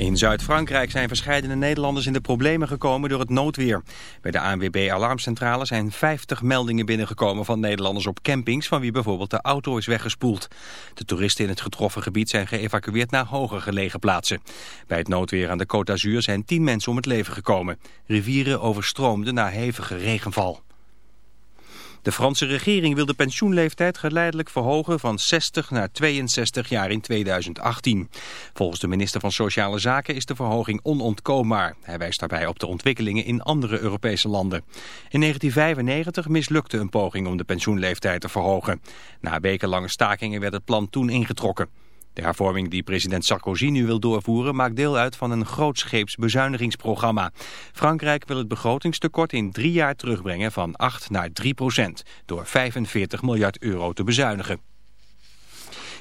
In Zuid-Frankrijk zijn verschillende Nederlanders in de problemen gekomen door het noodweer. Bij de ANWB Alarmcentrale zijn 50 meldingen binnengekomen van Nederlanders op campings van wie bijvoorbeeld de auto is weggespoeld. De toeristen in het getroffen gebied zijn geëvacueerd naar hoger gelegen plaatsen. Bij het noodweer aan de Côte d'Azur zijn 10 mensen om het leven gekomen. Rivieren overstroomden na hevige regenval. De Franse regering wil de pensioenleeftijd geleidelijk verhogen van 60 naar 62 jaar in 2018. Volgens de minister van Sociale Zaken is de verhoging onontkoombaar. Hij wijst daarbij op de ontwikkelingen in andere Europese landen. In 1995 mislukte een poging om de pensioenleeftijd te verhogen. Na wekenlange stakingen werd het plan toen ingetrokken. De hervorming die president Sarkozy nu wil doorvoeren maakt deel uit van een grootscheeps bezuinigingsprogramma. Frankrijk wil het begrotingstekort in drie jaar terugbrengen van 8 naar 3 procent door 45 miljard euro te bezuinigen.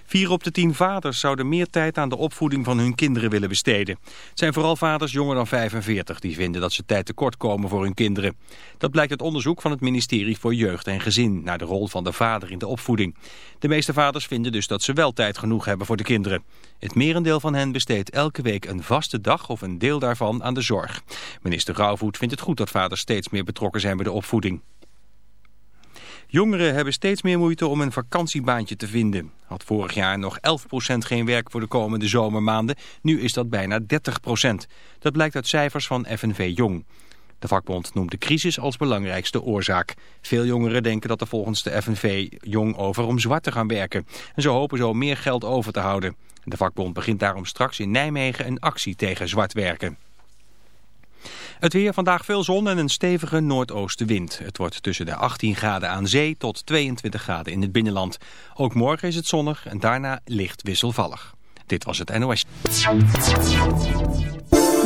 Vier op de tien vaders zouden meer tijd aan de opvoeding van hun kinderen willen besteden. Het zijn vooral vaders jonger dan 45 die vinden dat ze tijd tekort komen voor hun kinderen. Dat blijkt uit onderzoek van het ministerie voor Jeugd en Gezin naar de rol van de vader in de opvoeding. De meeste vaders vinden dus dat ze wel tijd genoeg hebben voor de kinderen. Het merendeel van hen besteedt elke week een vaste dag of een deel daarvan aan de zorg. Minister Rauwvoet vindt het goed dat vaders steeds meer betrokken zijn bij de opvoeding. Jongeren hebben steeds meer moeite om een vakantiebaantje te vinden. Had vorig jaar nog 11% geen werk voor de komende zomermaanden. Nu is dat bijna 30%. Dat blijkt uit cijfers van FNV Jong. De vakbond noemt de crisis als belangrijkste oorzaak. Veel jongeren denken dat er volgens de FNV Jong over om zwart te gaan werken. En ze hopen zo meer geld over te houden. De vakbond begint daarom straks in Nijmegen een actie tegen zwart werken. Het weer vandaag veel zon en een stevige noordoostenwind. Het wordt tussen de 18 graden aan zee tot 22 graden in het binnenland. Ook morgen is het zonnig en daarna licht wisselvallig. Dit was het NOS.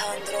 Alejandro.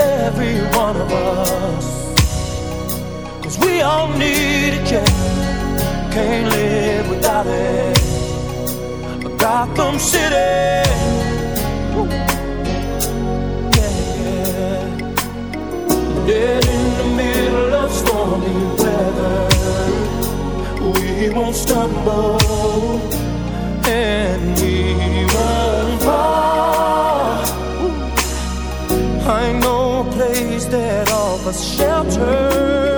every one of us. Cause we all need it, yeah. Can't live without it. A Gotham City. Yeah. Dead in the middle of stormy weather. We won't stumble and we won't fall find no place that offers shelter.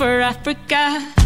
for Africa.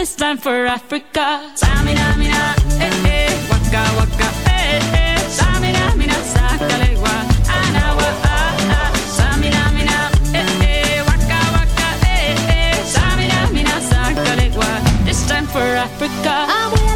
this time for Africa. Samina, mina, eh, eh, waka, waka, eh, eh. Samina, mina, sakalewa, anawa, ah, ah. Samina, mina, eh, eh, waka, waka, eh, eh. Samina, mina, sakalewa, this time for Africa.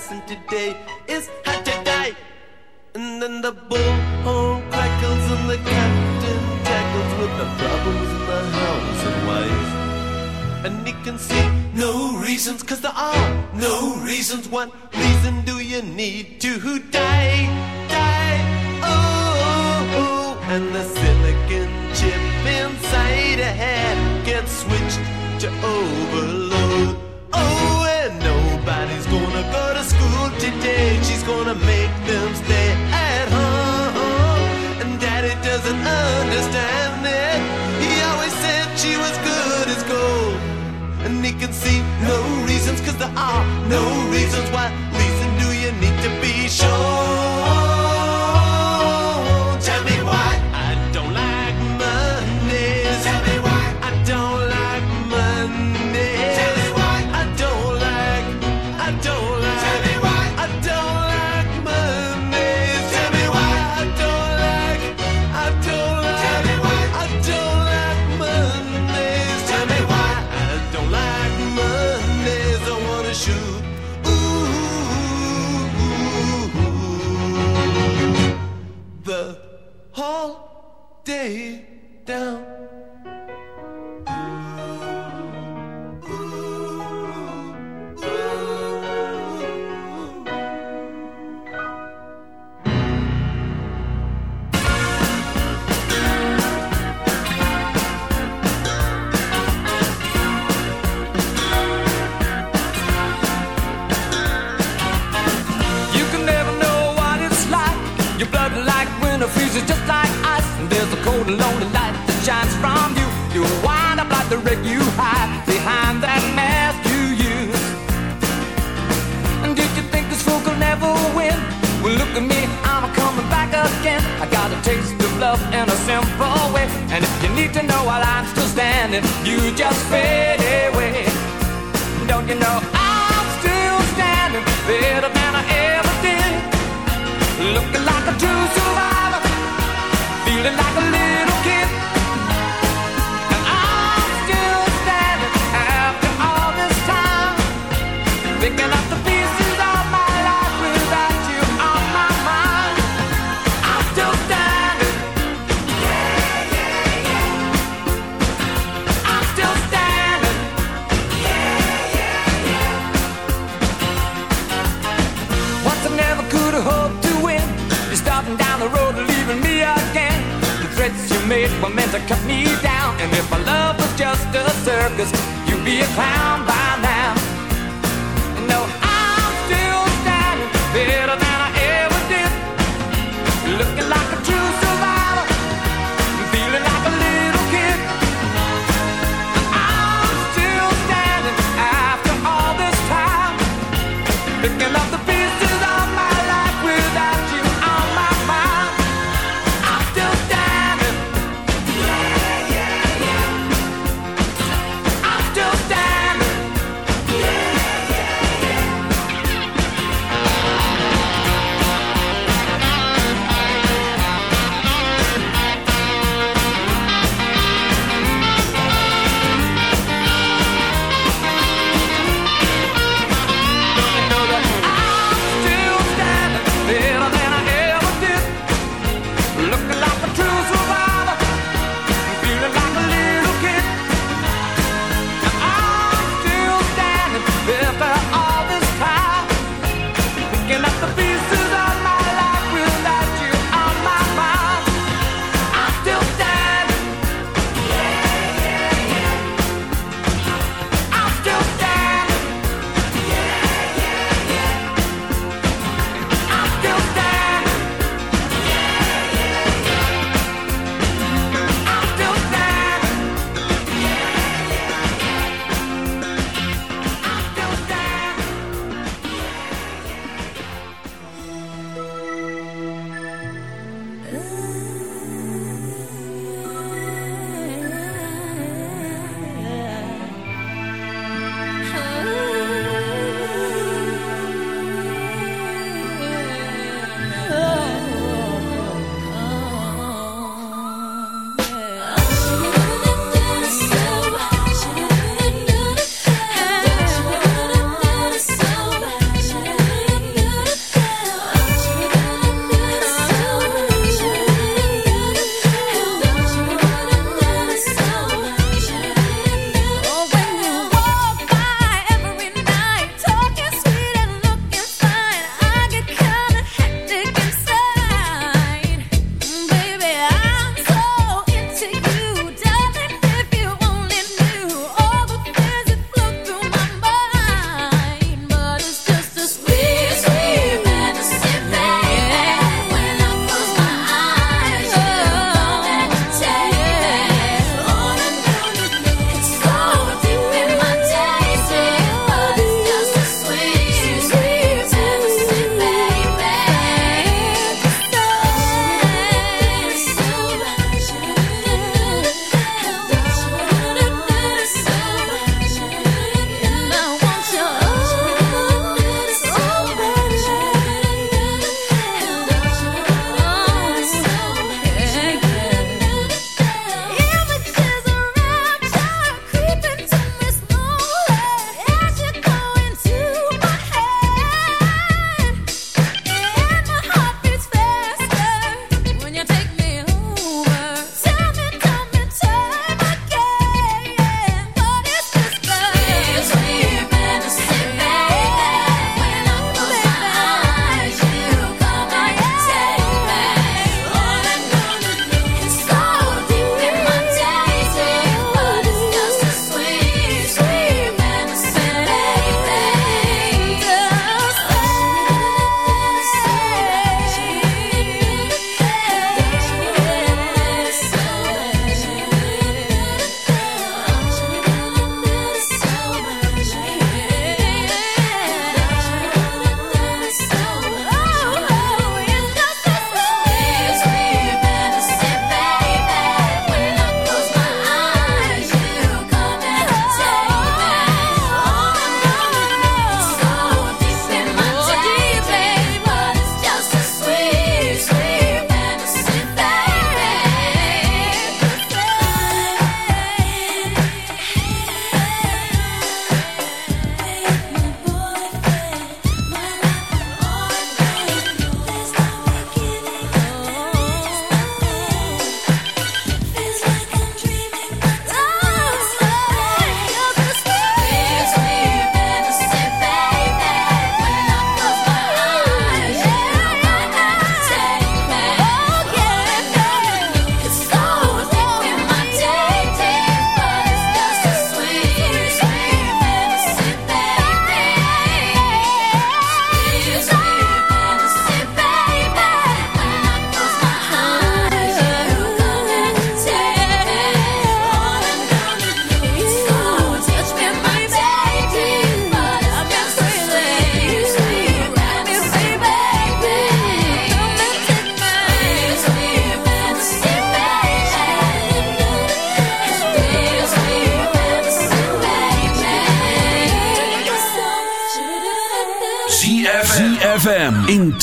Lesson today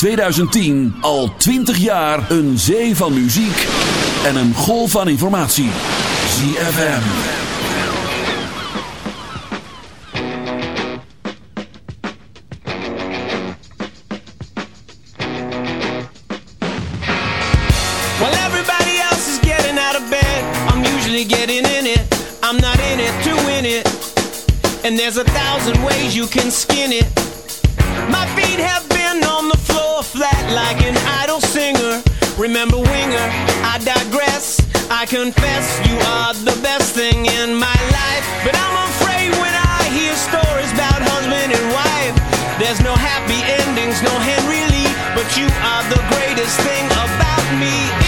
2010 al 20 jaar een zee van muziek en een golf van informatie. ZFM. While everybody else is getting out of bed, I'm usually getting in it. I'm not in it to win it. And there's a thousand ways you can skin it. My feet have like an idle singer. Remember Winger, I digress. I confess you are the best thing in my life. But I'm afraid when I hear stories about husband and wife, there's no happy endings, no Henry Lee. But you are the greatest thing about me.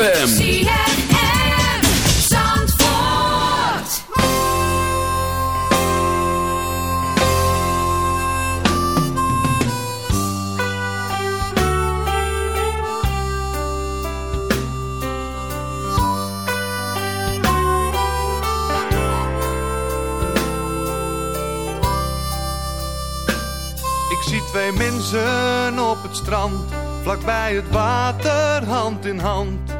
ZFM. Zie twee mensen op het strand, vlakbij het water, hand in hand.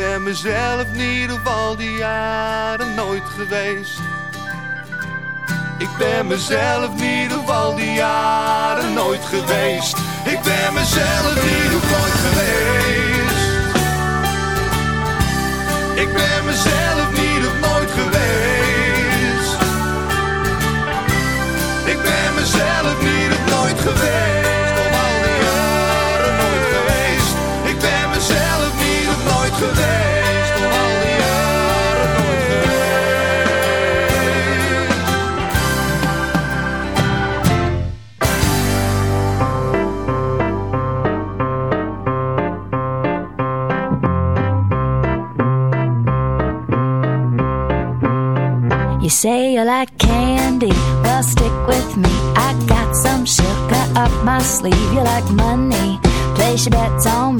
Ben mezelf niet op al die jaren nooit geweest. Ik ben mezelf niet op al die jaren nooit geweest. Ik ben mezelf niet nooit geweest. Ik ben mezelf niet op nooit geweest. Ik ben mezelf niet op nooit geweest. Sleeve. You like money, place your bets on me.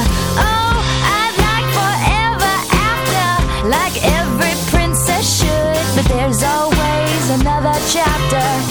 Chapter,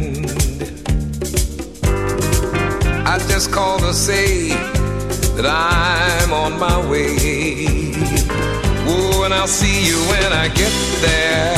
Just called to say that I'm on my way. Oh, and I'll see you when I get there.